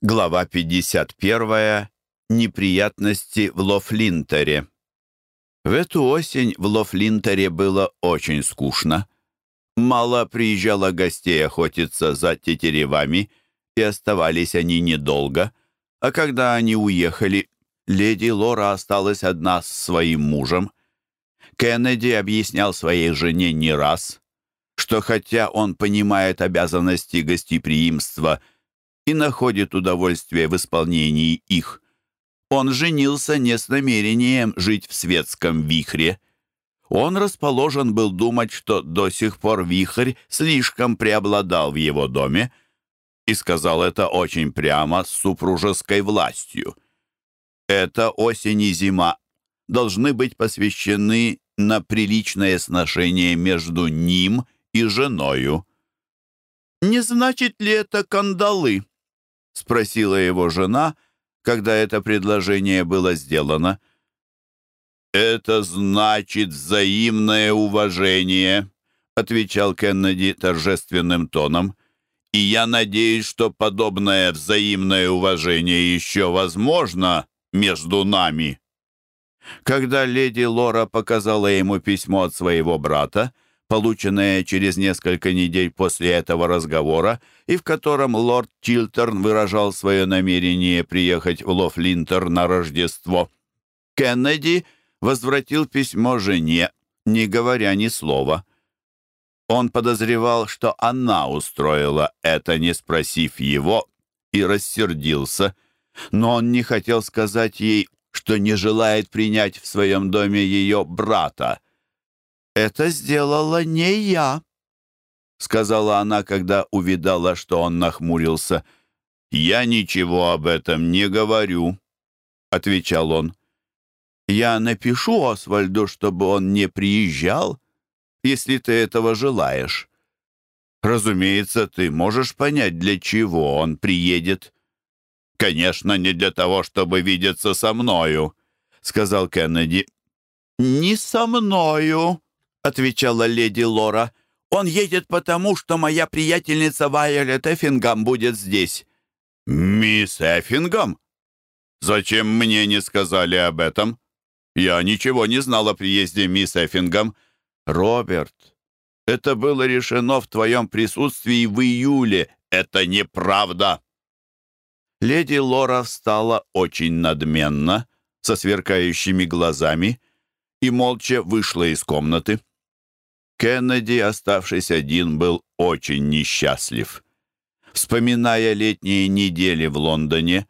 Глава 51. Неприятности в Лофлинтере. В эту осень в Лофлинтере было очень скучно. Мало приезжало гостей охотиться за тетеревами, и оставались они недолго. А когда они уехали, леди Лора осталась одна с своим мужем. Кеннеди объяснял своей жене не раз, что хотя он понимает обязанности гостеприимства – и находит удовольствие в исполнении их. Он женился не с намерением жить в светском вихре. Он расположен был думать, что до сих пор вихрь слишком преобладал в его доме, и сказал это очень прямо с супружеской властью. Эта осень и зима должны быть посвящены на приличное сношение между ним и женою. «Не значит ли это кандалы?» — спросила его жена, когда это предложение было сделано. «Это значит взаимное уважение», — отвечал Кеннеди торжественным тоном. «И я надеюсь, что подобное взаимное уважение еще возможно между нами». Когда леди Лора показала ему письмо от своего брата, — полученное через несколько недель после этого разговора, и в котором лорд Чилтерн выражал свое намерение приехать в Лофлинтер на Рождество. Кеннеди возвратил письмо жене, не говоря ни слова. Он подозревал, что она устроила это, не спросив его, и рассердился, но он не хотел сказать ей, что не желает принять в своем доме ее брата, «Это сделала не я», — сказала она, когда увидала, что он нахмурился. «Я ничего об этом не говорю», — отвечал он. «Я напишу Освальду, чтобы он не приезжал, если ты этого желаешь. Разумеется, ты можешь понять, для чего он приедет». «Конечно, не для того, чтобы видеться со мною», — сказал Кеннеди. «Не со мною», — отвечала леди Лора. «Он едет потому, что моя приятельница Вайолет Эффингам будет здесь». «Мисс Эффингам? Зачем мне не сказали об этом? Я ничего не знал о приезде мисс Эффингам». «Роберт, это было решено в твоем присутствии в июле. Это неправда!» Леди Лора встала очень надменно, со сверкающими глазами, и молча вышла из комнаты. Кеннеди, оставшись один, был очень несчастлив. Вспоминая летние недели в Лондоне,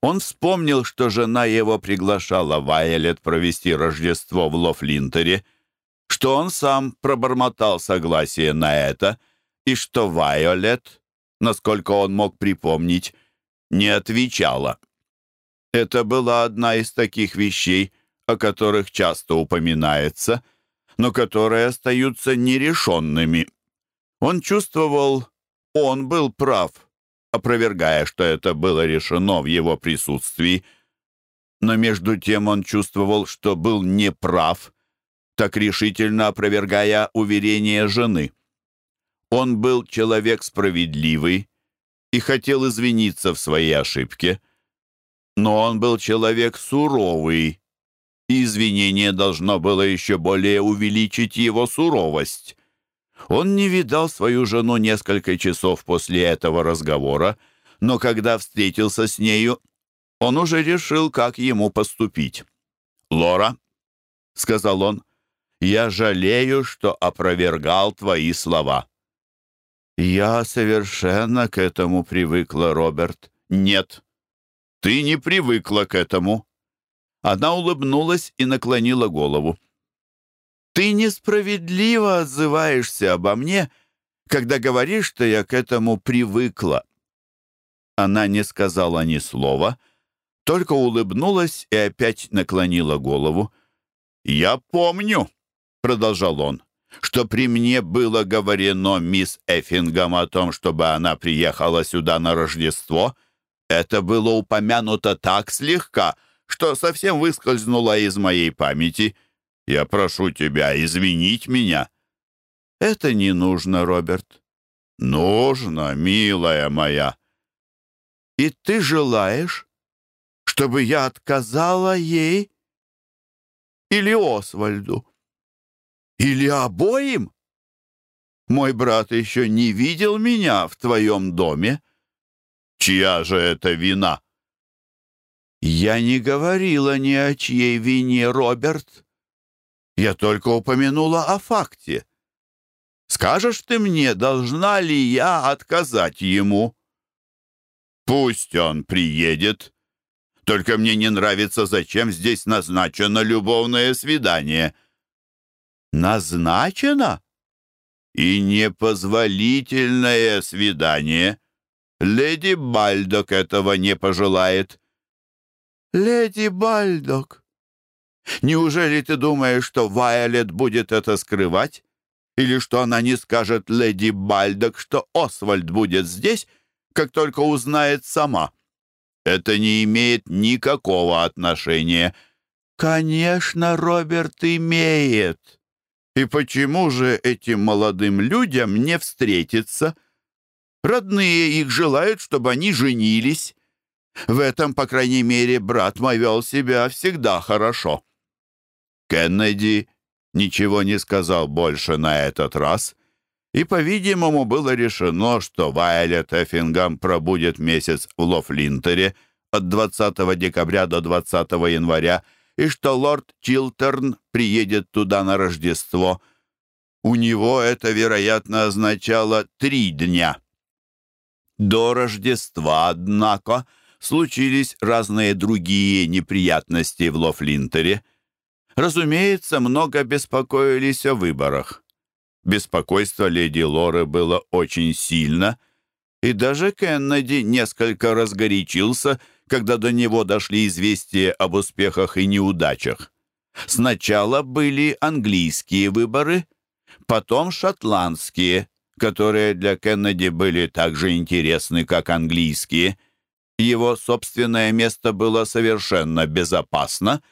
он вспомнил, что жена его приглашала Вайолет провести Рождество в Лофлинтере, что он сам пробормотал согласие на это, и что Вайолет, насколько он мог припомнить, не отвечала. Это была одна из таких вещей, о которых часто упоминается — но которые остаются нерешенными. Он чувствовал, он был прав, опровергая, что это было решено в его присутствии. Но между тем он чувствовал, что был неправ, так решительно опровергая уверение жены. Он был человек справедливый и хотел извиниться в своей ошибке, но он был человек суровый и извинение должно было еще более увеличить его суровость. Он не видал свою жену несколько часов после этого разговора, но когда встретился с нею, он уже решил, как ему поступить. «Лора», — сказал он, — «я жалею, что опровергал твои слова». «Я совершенно к этому привыкла, Роберт». «Нет, ты не привыкла к этому. Она улыбнулась и наклонила голову. «Ты несправедливо отзываешься обо мне, когда говоришь, что я к этому привыкла». Она не сказала ни слова, только улыбнулась и опять наклонила голову. «Я помню», — продолжал он, «что при мне было говорено мисс Эффингам о том, чтобы она приехала сюда на Рождество. Это было упомянуто так слегка, — что совсем выскользнуло из моей памяти. Я прошу тебя извинить меня». «Это не нужно, Роберт». «Нужно, милая моя». И ты желаешь, чтобы я отказала ей или Освальду? Или обоим? Мой брат еще не видел меня в твоем доме. Чья же это вина? Я не говорила ни о чьей вине, Роберт. Я только упомянула о факте. Скажешь ты мне, должна ли я отказать ему? Пусть он приедет. Только мне не нравится, зачем здесь назначено любовное свидание. Назначено? И непозволительное свидание. Леди Бальдок этого не пожелает. Леди Бальдок, неужели ты думаешь, что Вайолет будет это скрывать? Или что она не скажет леди Бальдок, что Освальд будет здесь, как только узнает сама? Это не имеет никакого отношения. Конечно, Роберт имеет. И почему же этим молодым людям не встретиться? Родные их желают, чтобы они женились. В этом, по крайней мере, брат мой вел себя всегда хорошо. Кеннеди ничего не сказал больше на этот раз, и, по-видимому, было решено, что Вайолет Эффингам пробудет месяц в Лофлинтере от 20 декабря до 20 января, и что лорд Чилтерн приедет туда на Рождество. У него это, вероятно, означало три дня. До Рождества, однако, случились разные другие неприятности в Лофлинтере. Разумеется, много беспокоились о выборах. Беспокойство леди Лоры было очень сильно, и даже Кеннеди несколько разгорячился, когда до него дошли известия об успехах и неудачах. Сначала были английские выборы, потом шотландские, которые для Кеннеди были так же интересны, как английские. Его собственное место было совершенно безопасно,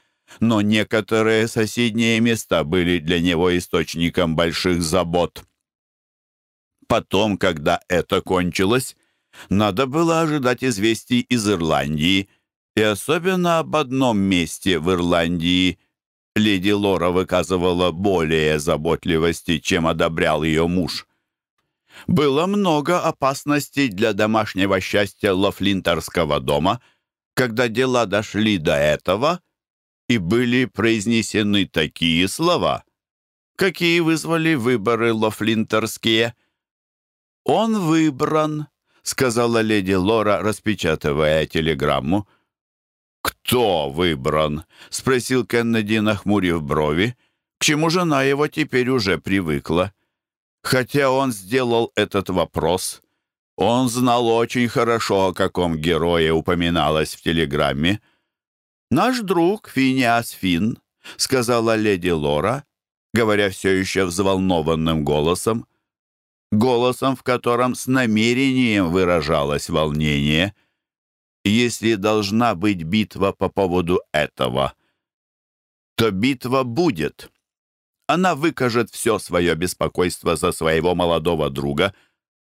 но некоторые соседние места были для него источником больших забот. Потом, когда это кончилось, надо было ожидать известий из Ирландии, и особенно об одном месте в Ирландии. Леди Лора выказывала более заботливости, чем одобрял ее муж. Было много опасностей для домашнего счастья Лофлинтерского дома, когда дела дошли до этого, и были произнесены такие слова, какие вызвали выборы Лофлинтерские. «Он выбран», сказала леди Лора, распечатывая телеграмму. «Кто выбран?» — спросил Кеннеди, нахмурив брови, к чему жена его теперь уже привыкла. Хотя он сделал этот вопрос, он знал очень хорошо, о каком герое упоминалось в телеграмме. «Наш друг Финиас Фин», — сказала леди Лора, говоря все еще взволнованным голосом, — голосом, в котором с намерением выражалось волнение. Если должна быть битва по поводу этого, то битва будет. Она выкажет все свое беспокойство за своего молодого друга,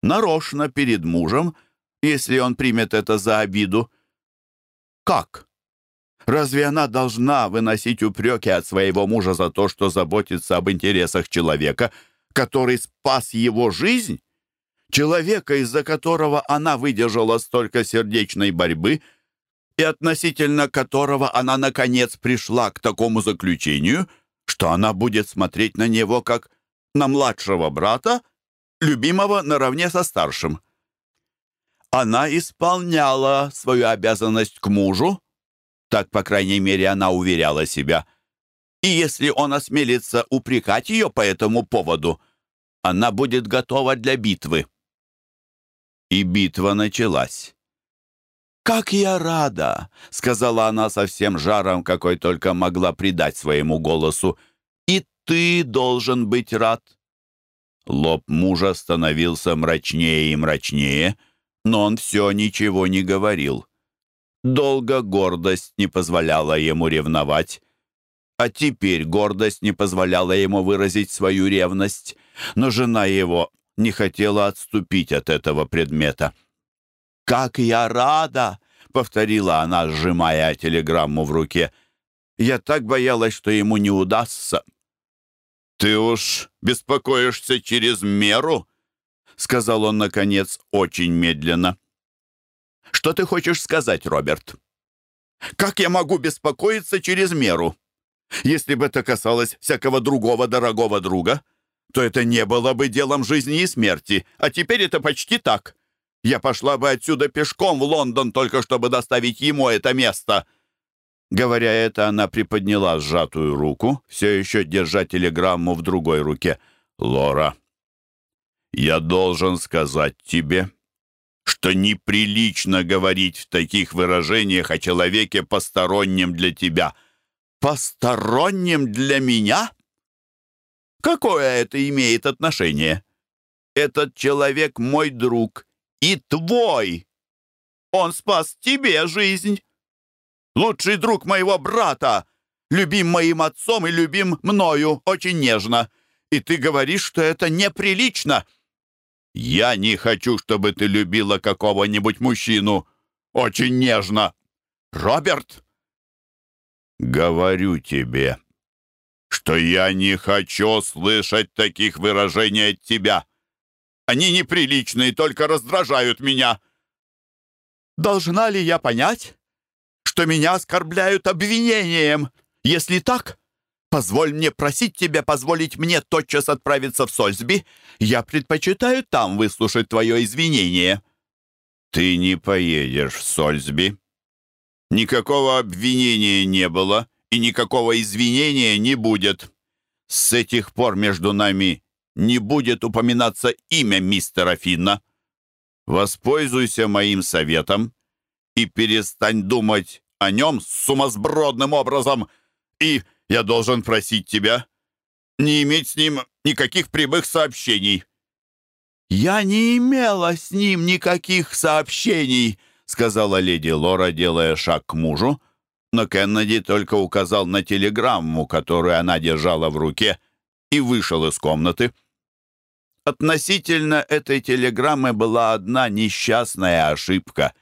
нарочно перед мужем, если он примет это за обиду. Как? Разве она должна выносить упреки от своего мужа за то, что заботится об интересах человека — который спас его жизнь, человека, из-за которого она выдержала столько сердечной борьбы и относительно которого она, наконец, пришла к такому заключению, что она будет смотреть на него как на младшего брата, любимого наравне со старшим. Она исполняла свою обязанность к мужу, так, по крайней мере, она уверяла себя – и если он осмелится упрекать ее по этому поводу, она будет готова для битвы. И битва началась. «Как я рада!» — сказала она со всем жаром, какой только могла придать своему голосу. «И ты должен быть рад!» Лоб мужа становился мрачнее и мрачнее, но он все ничего не говорил. Долго гордость не позволяла ему ревновать, а теперь гордость не позволяла ему выразить свою ревность, но жена его не хотела отступить от этого предмета. «Как я рада!» — повторила она, сжимая телеграмму в руке. «Я так боялась, что ему не удастся». «Ты уж беспокоишься через меру?» — сказал он, наконец, очень медленно. «Что ты хочешь сказать, Роберт?» «Как я могу беспокоиться через меру? Если бы это касалось всякого другого дорогого друга, то это не было бы делом жизни и смерти, а теперь это почти так. Я пошла бы отсюда пешком в Лондон, только чтобы доставить ему это место». Говоря это, она приподняла сжатую руку, все еще держа телеграмму в другой руке. «Лора, я должен сказать тебе, что неприлично говорить в таких выражениях о человеке постороннем для тебя. Постороннем для меня? Какое это имеет отношение? Этот человек мой друг и твой. Он спас тебе жизнь. Лучший друг моего брата, любим моим отцом и любим мною очень нежно. И ты говоришь, что это неприлично. «Я не хочу, чтобы ты любила какого-нибудь мужчину. Очень нежно. Роберт!» «Говорю тебе, что я не хочу слышать таких выражений от тебя. Они неприличные, только раздражают меня. Должна ли я понять, что меня оскорбляют обвинением? Если так, Позволь мне просить тебя позволить мне тотчас отправиться в Сольсби. Я предпочитаю там выслушать твое извинение». «Ты не поедешь в Сольсби. Никакого обвинения не было, и никакого извинения не будет. С этих пор между нами не будет упоминаться имя мистера Финна. Воспользуйся моим советом и перестань думать о нем сумасбродным образом, и я должен просить тебя не иметь с ним никаких прямых сообщений». «Я не имела с ним никаких сообщений», — сказала леди Лора, делая шаг к мужу, но Кеннеди только указал на телеграмму, которую она держала в руке, и вышел из комнаты. Относительно этой телеграммы была одна несчастная ошибка.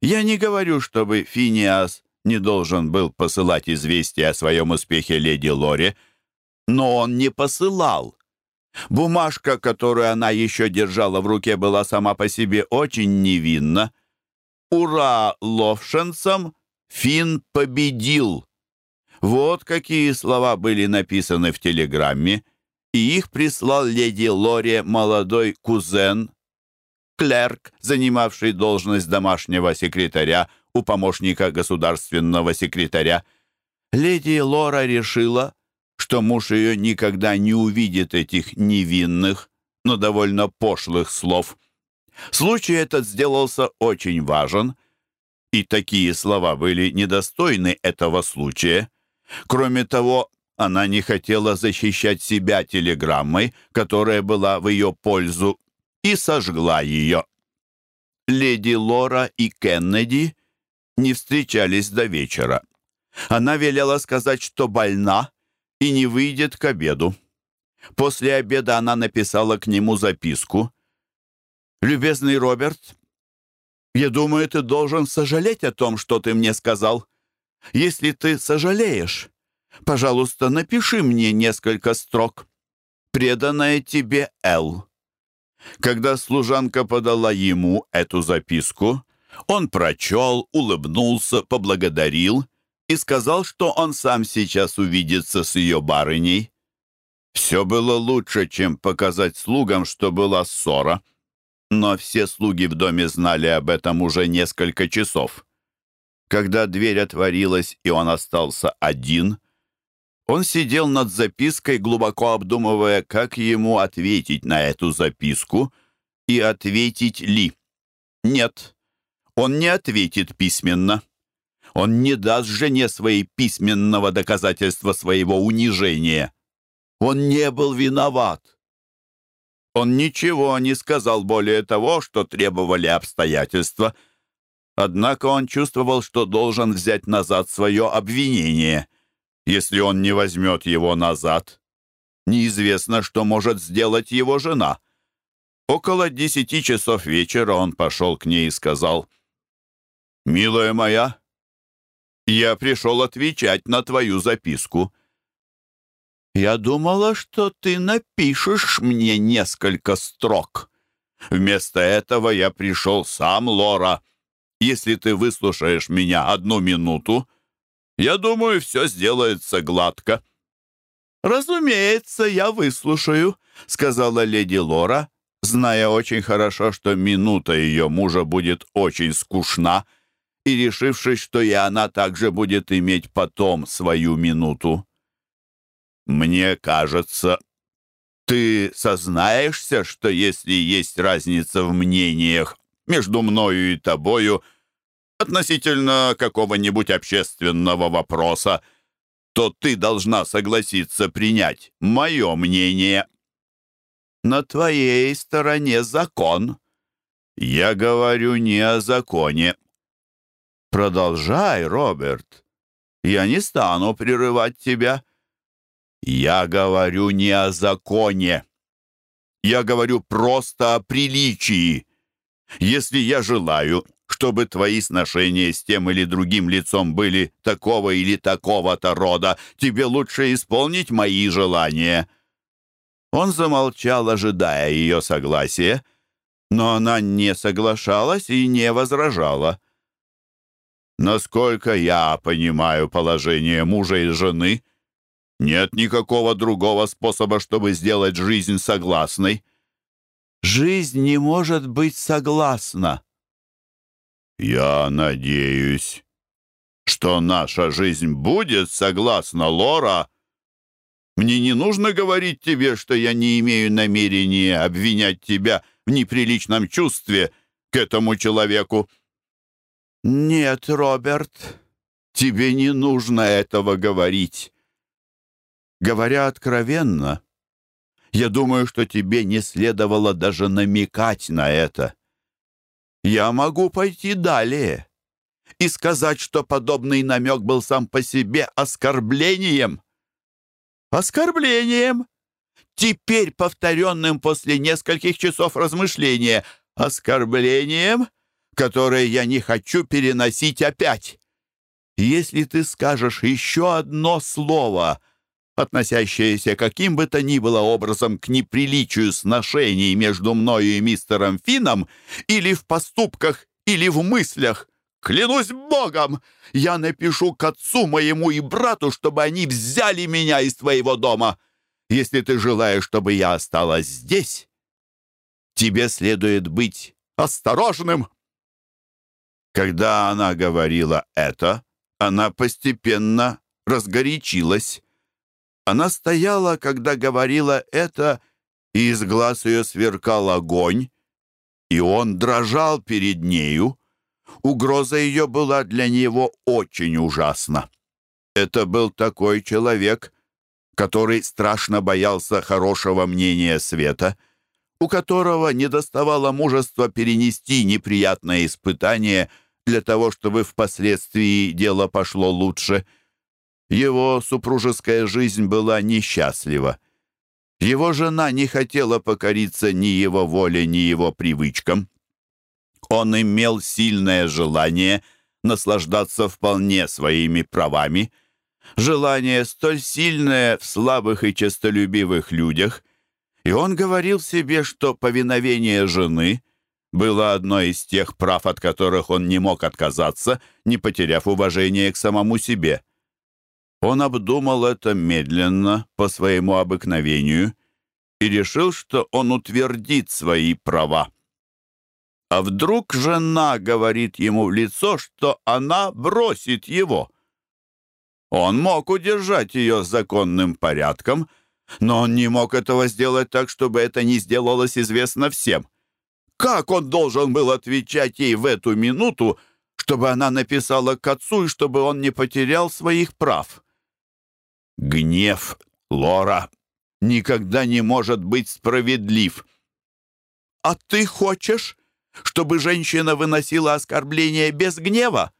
Я не говорю, чтобы Финиас не должен был посылать известие о своем успехе леди Лоре, но он не посылал. Бумажка, которую она еще держала в руке, была сама по себе очень невинна. «Ура ловшенцам! Фин победил!» Вот какие слова были написаны в телеграмме, и их прислал леди Лоре молодой кузен, клерк, занимавший должность домашнего секретаря у помощника государственного секретаря. Леди Лора решила, что муж ее никогда не увидит этих невинных, но довольно пошлых слов. Случай этот сделался очень важен, и такие слова были недостойны этого случая. Кроме того, она не хотела защищать себя телеграммой, которая была в ее пользу, и сожгла ее. Леди Лора и Кеннеди не встречались до вечера. Она велела сказать, что больна и не выйдет к обеду. После обеда она написала к нему записку. «Любезный Роберт, я думаю, ты должен сожалеть о том, что ты мне сказал. Если ты сожалеешь, пожалуйста, напиши мне несколько строк. Преданная тебе Л». Когда служанка подала ему эту записку, он прочел, улыбнулся, поблагодарил и сказал, что он сам сейчас увидится с ее барыней. Все было лучше, чем показать слугам, что была ссора. Но все слуги в доме знали об этом уже несколько часов. Когда дверь отворилась, и он остался один, он сидел над запиской, глубоко обдумывая, как ему ответить на эту записку и ответить ли. Нет, он не ответит письменно. Он не даст жене своей письменного доказательства своего унижения. Он не был виноват. Он ничего не сказал более того, что требовали обстоятельства. Однако он чувствовал, что должен взять назад свое обвинение. Если он не возьмет его назад, неизвестно, что может сделать его жена. Около десяти часов вечера он пошел к ней и сказал, «Милая моя, я пришел отвечать на твою записку». «Я думала, что ты напишешь мне несколько строк. Вместо этого я пришел сам, Лора. Если ты выслушаешь меня одну минуту, я думаю, все сделается гладко». «Разумеется, я выслушаю», — сказала леди Лора, зная очень хорошо, что минута ее мужа будет очень скучна, и решившись, что и она также будет иметь потом свою минуту. «Мне кажется, ты сознаешься, что если есть разница в мнениях между мною и тобою относительно какого-нибудь общественного вопроса, — то ты должна согласиться принять мое мнение. На твоей стороне закон. Я говорю не о законе. Продолжай, Роберт. Я не стану прерывать тебя. Я говорю не о законе. Я говорю просто о приличии. Если я желаю, чтобы твои сношения с тем или другим лицом были такого или такого-то рода. Тебе лучше исполнить мои желания». Он замолчал, ожидая ее согласия, но она не соглашалась и не возражала. «Насколько я понимаю положение мужа и жены, нет никакого другого способа, чтобы сделать жизнь согласной». «Жизнь не может быть согласна», «Я надеюсь, что наша жизнь будет согласна, Лора. Мне не нужно говорить тебе, что я не имею намерения обвинять тебя в неприличном чувстве к этому человеку». «Нет, Роберт, тебе не нужно этого говорить. Говоря откровенно, я думаю, что тебе не следовало даже намекать на это». Я могу пойти далее и сказать, что подобный намек был сам по себе оскорблением. Оскорблением, теперь повторенным после нескольких часов размышления, оскорблением, которое я не хочу переносить опять. Если ты скажешь еще одно слово — относящееся каким бы то ни было образом к неприличию сношений между мною и мистером Финном, или в поступках, или в мыслях. Клянусь Богом, я напишу к отцу моему и брату, чтобы они взяли меня из твоего дома. Если ты желаешь, чтобы я осталась здесь, тебе следует быть осторожным». Когда она говорила это, она постепенно разгорячилась. Она стояла, когда говорила это, и из глаз ее сверкал огонь, и он дрожал перед нею. Угроза ее была для него очень ужасна. Это был такой человек, который страшно боялся хорошего мнения света, у которого не доставало мужества перенести неприятное испытание для того, чтобы впоследствии дело пошло лучше — его супружеская жизнь была несчастлива. Его жена не хотела покориться ни его воле, ни его привычкам. Он имел сильное желание наслаждаться вполне своими правами, желание столь сильное в слабых и честолюбивых людях, и он говорил себе, что повиновение жены было одно из тех прав, от которых он не мог отказаться, не потеряв уважения к самому себе. Он обдумал это медленно, по своему обыкновению, и решил, что он утвердит свои права. А вдруг жена говорит ему в лицо, что она бросит его? Он мог удержать ее законным порядком, но он не мог этого сделать так, чтобы это не сделалось известно всем. Как он должен был отвечать ей в эту минуту, чтобы она написала к отцу и чтобы он не потерял своих прав? Гнев Лора никогда не может быть справедлив. А ты хочешь, чтобы женщина выносила оскорбления без гнева?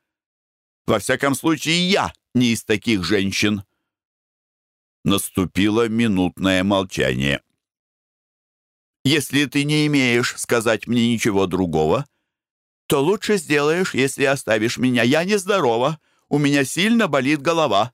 Во всяком случае, я не из таких женщин. Наступило минутное молчание. Если ты не имеешь сказать мне ничего другого, то лучше сделаешь, если оставишь меня. Я нездорова, у меня сильно болит голова».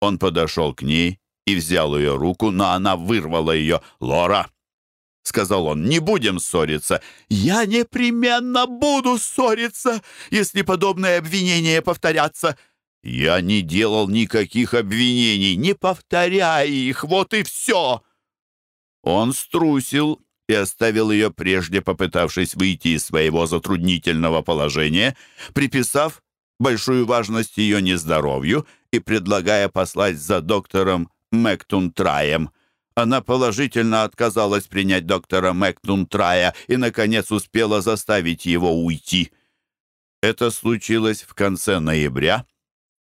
Он подошел к ней и взял ее руку, но она вырвала ее. «Лора!» — сказал он, — «не будем ссориться». «Я непременно буду ссориться, если подобные обвинения повторятся». «Я не делал никаких обвинений, не повторяй их, вот и все!» Он струсил и оставил ее прежде, попытавшись выйти из своего затруднительного положения, приписав большую важность ее нездоровью и предлагая послать за доктором Мэктунтраем. Она положительно отказалась принять доктора Мэктунтрая и, наконец, успела заставить его уйти. Это случилось в конце ноября,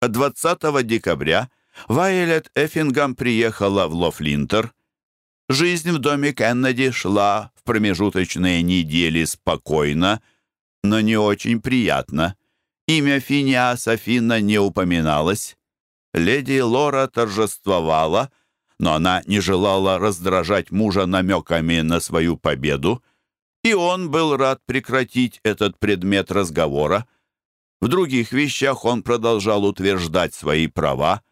а 20 декабря Вайолет Эффингам приехала в Лофлинтер. Жизнь в доме Кеннеди шла в промежуточные недели спокойно, но не очень приятно. Имя Финиаса Финна не упоминалось. Леди Лора торжествовала, но она не желала раздражать мужа намеками на свою победу, и он был рад прекратить этот предмет разговора. В других вещах он продолжал утверждать свои права,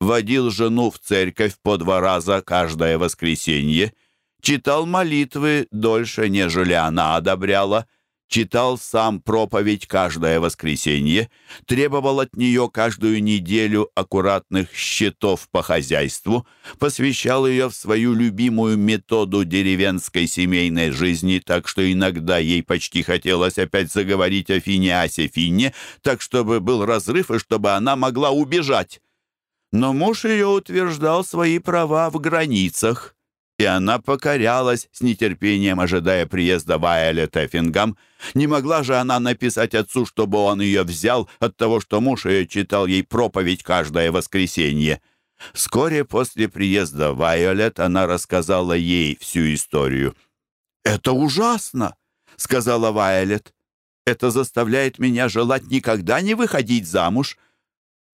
водил жену в церковь по два раза каждое воскресенье, читал молитвы дольше, нежели она одобряла — читал сам проповедь каждое воскресенье, требовал от нее каждую неделю аккуратных счетов по хозяйству, посвящал ее в свою любимую методу деревенской семейной жизни, так что иногда ей почти хотелось опять заговорить о Финиасе Финне, так чтобы был разрыв и чтобы она могла убежать. Но муж ее утверждал свои права в границах, и она покорялась, с нетерпением ожидая приезда Вайолет Эффингам. Не могла же она написать отцу, чтобы он ее взял от того, что муж ее читал ей проповедь каждое воскресенье. Вскоре после приезда Вайолет она рассказала ей всю историю. «Это ужасно!» — сказала Вайолет. «Это заставляет меня желать никогда не выходить замуж.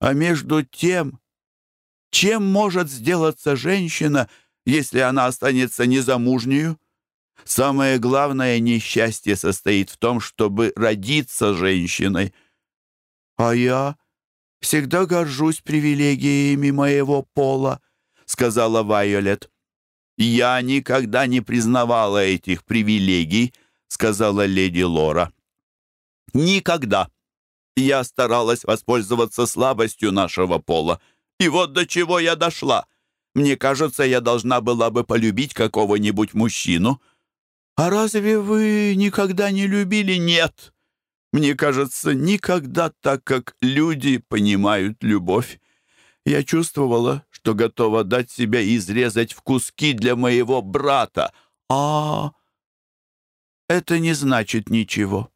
А между тем, чем может сделаться женщина — если она останется незамужнею? Самое главное несчастье состоит в том, чтобы родиться женщиной. А я всегда горжусь привилегиями моего пола, сказала Вайолет. Я никогда не признавала этих привилегий, сказала леди Лора. Никогда. Я старалась воспользоваться слабостью нашего пола. И вот до чего я дошла. Мне кажется, я должна была бы полюбить какого-нибудь мужчину. А разве вы никогда не любили? Нет. Мне кажется, никогда так, как люди понимают любовь. Я чувствовала, что готова дать себя изрезать в куски для моего брата. А это не значит ничего.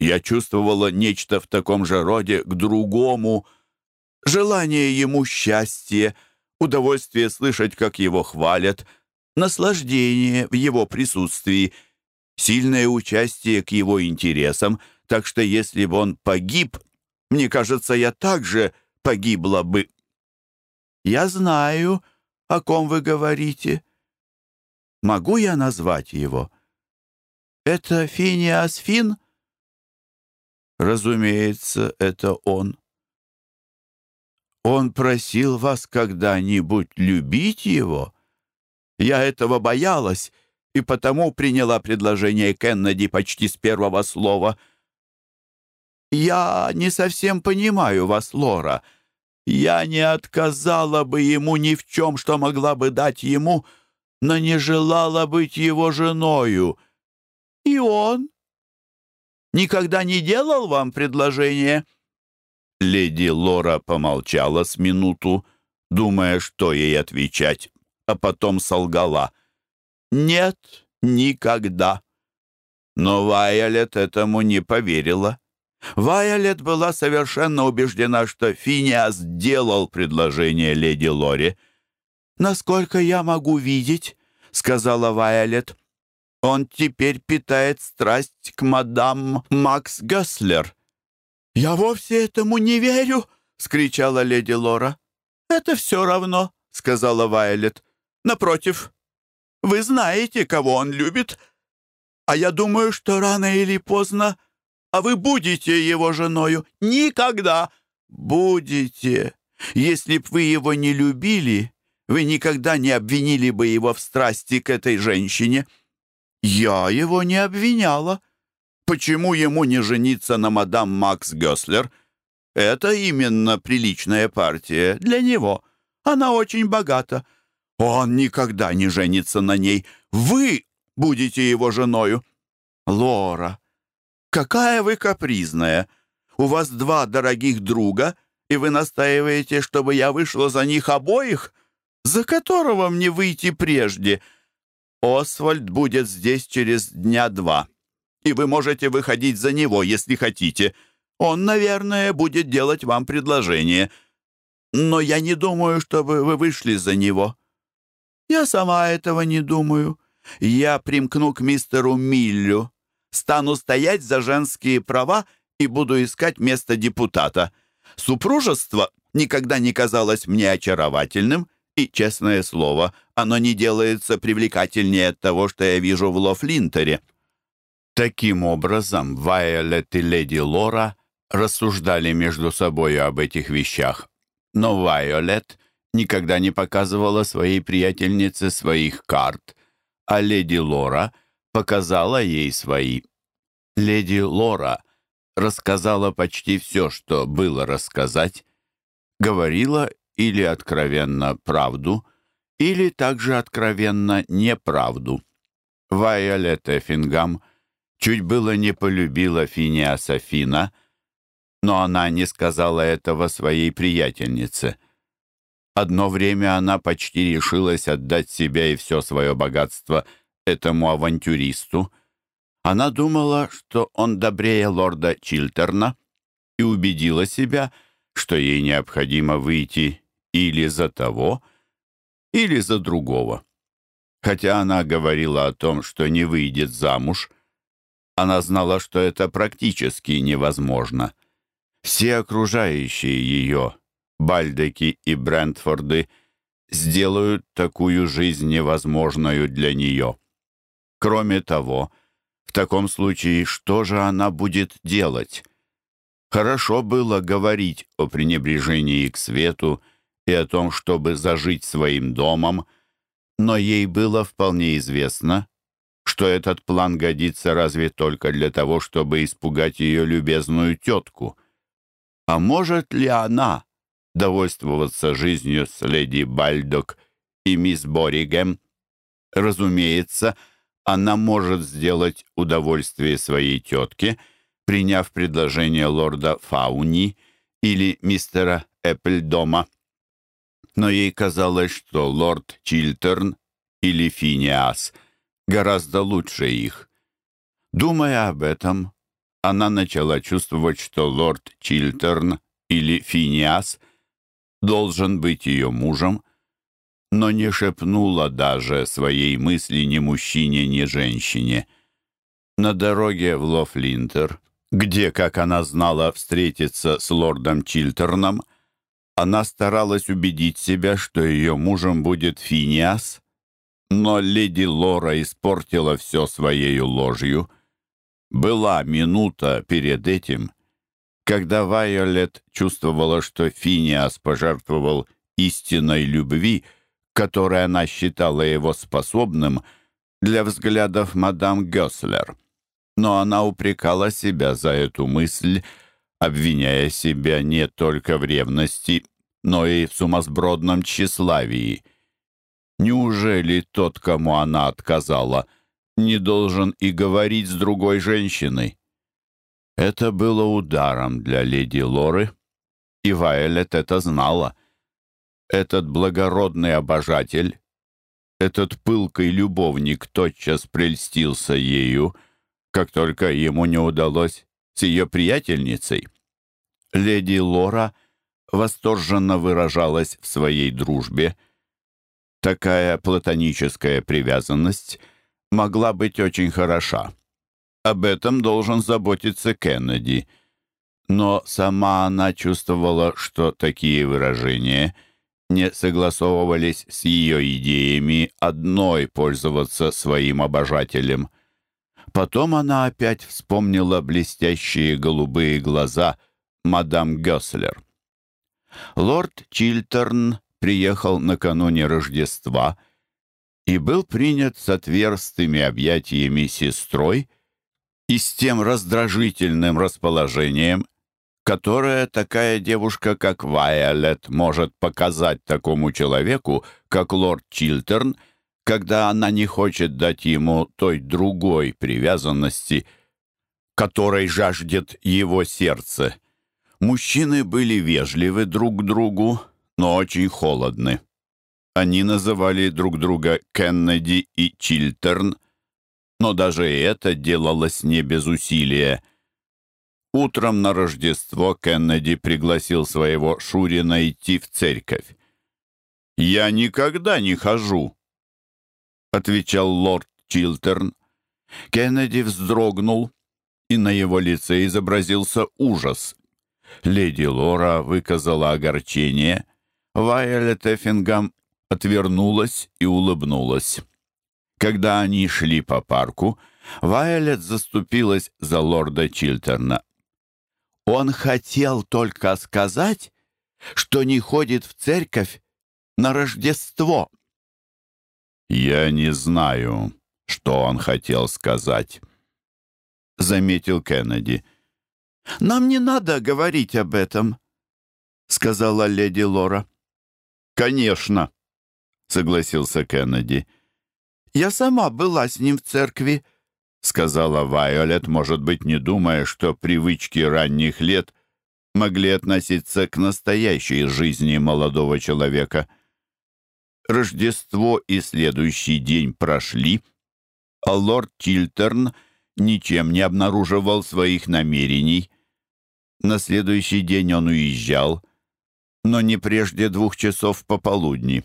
Я чувствовала нечто в таком же роде к другому, желание ему счастья, удовольствие слышать, как его хвалят, наслаждение в его присутствии, сильное участие к его интересам, так что если бы он погиб, мне кажется, я также погибла бы. Я знаю, о ком вы говорите. Могу я назвать его? Это Финиас Фин? Разумеется, это он. Он просил вас когда-нибудь любить его? Я этого боялась, и потому приняла предложение Кеннеди почти с первого слова. «Я не совсем понимаю вас, Лора. Я не отказала бы ему ни в чем, что могла бы дать ему, но не желала быть его женою. И он никогда не делал вам предложение?» Леди Лора помолчала с минуту, думая, что ей отвечать, а потом солгала. «Нет, никогда». Но Вайолет этому не поверила. Вайолет была совершенно убеждена, что Финиас делал предложение леди Лоре. «Насколько я могу видеть», — сказала Вайолет, — «он теперь питает страсть к мадам Макс Гесслер». «Я вовсе этому не верю!» — скричала леди Лора. «Это все равно», — сказала Вайлет. «Напротив, Вы знаете, кого он любит. А я думаю, что рано или поздно, а вы будете его женою. Никогда будете. Если б вы его не любили, вы никогда не обвинили бы его в страсти к этой женщине. Я его не обвиняла. Почему ему не жениться на мадам Макс Гёслер? Это именно приличная партия для него. Она очень богата. Он никогда не женится на ней. Вы будете его женою. Лора, какая вы капризная. У вас два дорогих друга, и вы настаиваете, чтобы я вышла за них обоих? За которого мне выйти прежде? Освальд будет здесь через дня два, и вы можете выходить за него, если хотите. Он, наверное, будет делать вам предложение. Но я не думаю, чтобы вы вышли за него. Я сама этого не думаю. Я примкну к мистеру Миллю, стану стоять за женские права и буду искать место депутата. Супружество никогда не казалось мне очаровательным, и, честное слово, оно не делается привлекательнее от того, что я вижу в Лофлинтере». Таким образом, Вайолет и леди Лора рассуждали между собой об этих вещах. Но Вайолет никогда не показывала своей приятельнице своих карт, а леди Лора показала ей свои. Леди Лора рассказала почти все, что было рассказать, говорила или откровенно правду, или также откровенно неправду. Вайолет Эффингам чуть было не полюбила Финиаса Фина, но она не сказала этого своей приятельнице. Одно время она почти решилась отдать себя и все свое богатство этому авантюристу. Она думала, что он добрее лорда Чилтерна, и убедила себя, что ей необходимо выйти или за того, или за другого. Хотя она говорила о том, что не выйдет замуж, она знала, что это практически невозможно. Все окружающие ее, Бальдеки и Брентфорды, сделают такую жизнь невозможную для нее. Кроме того, в таком случае, что же она будет делать? Хорошо было говорить о пренебрежении к свету, и о том, чтобы зажить своим домом, но ей было вполне известно, что этот план годится разве только для того, чтобы испугать ее любезную тетку. А может ли она довольствоваться жизнью с леди Бальдок и мисс Боригем? Разумеется, она может сделать удовольствие своей тетке, приняв предложение лорда Фауни или мистера Эпплдома но ей казалось, что лорд Чилтерн или Финиас гораздо лучше их. Думая об этом, она начала чувствовать, что лорд Чилтерн или Финиас должен быть ее мужем, но не шепнула даже своей мысли ни мужчине, ни женщине. На дороге в Лофлинтер, где, как она знала, встретиться с лордом Чилтерном, она старалась убедить себя, что ее мужем будет Финиас, но леди Лора испортила все своей ложью. Была минута перед этим, когда Вайолет чувствовала, что Финиас пожертвовал истинной любви, которой она считала его способным, для взглядов мадам Гёслер. Но она упрекала себя за эту мысль, обвиняя себя не только в ревности, но и в сумасбродном тщеславии. Неужели тот, кому она отказала, не должен и говорить с другой женщиной? Это было ударом для леди Лоры, и Вайлет это знала. Этот благородный обожатель, этот пылкий любовник тотчас прельстился ею, как только ему не удалось с ее приятельницей. Леди Лора восторженно выражалась в своей дружбе. Такая платоническая привязанность могла быть очень хороша. Об этом должен заботиться Кеннеди. Но сама она чувствовала, что такие выражения не согласовывались с ее идеями одной пользоваться своим обожателем. Потом она опять вспомнила блестящие голубые глаза мадам Гёслер. Лорд Чилтерн приехал накануне Рождества и был принят с отверстыми объятиями сестрой и с тем раздражительным расположением, которое такая девушка, как Вайолет, может показать такому человеку, как лорд Чилтерн, когда она не хочет дать ему той другой привязанности, которой жаждет его сердце. Мужчины были вежливы друг к другу, но очень холодны. Они называли друг друга Кеннеди и Чилтерн, но даже это делалось не без усилия. Утром на Рождество Кеннеди пригласил своего Шурина идти в церковь. «Я никогда не хожу», — отвечал лорд Чилтерн. Кеннеди вздрогнул, и на его лице изобразился ужас. Леди Лора выказала огорчение. Вайолет Эффингам отвернулась и улыбнулась. Когда они шли по парку, Вайолет заступилась за лорда Чилтерна. Он хотел только сказать, что не ходит в церковь на Рождество. «Я не знаю, что он хотел сказать», — заметил Кеннеди. «Нам не надо говорить об этом», — сказала леди Лора. «Конечно», — согласился Кеннеди. «Я сама была с ним в церкви», — сказала Вайолет, может быть, не думая, что привычки ранних лет могли относиться к настоящей жизни молодого человека. Рождество и следующий день прошли, а лорд Тильтерн ничем не обнаруживал своих намерений. На следующий день он уезжал, но не прежде двух часов пополудни.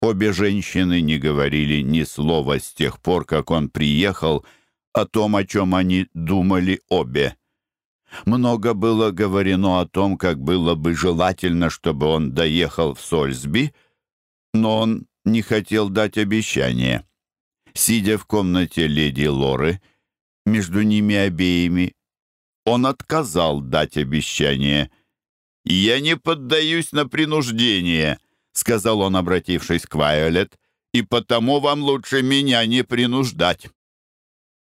Обе женщины не говорили ни слова с тех пор, как он приехал, о том, о чем они думали обе. Много было говорено о том, как было бы желательно, чтобы он доехал в Сольсби, но он не хотел дать обещание. Сидя в комнате леди Лоры, между ними обеими, он отказал дать обещание. «Я не поддаюсь на принуждение», — сказал он, обратившись к Вайолет, «и потому вам лучше меня не принуждать.